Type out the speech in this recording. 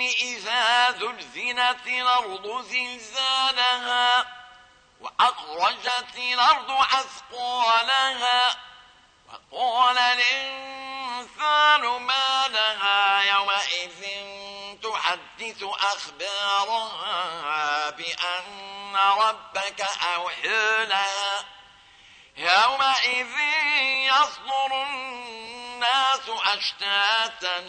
إذا زلزلت الأرض زلزالها وأخرجت الأرض أثقالها وقال الإنسان ما لها يومئذ تحدث أخبارها بأن ربك أوحي لها. يومئذ يصدر الناس أشتاتا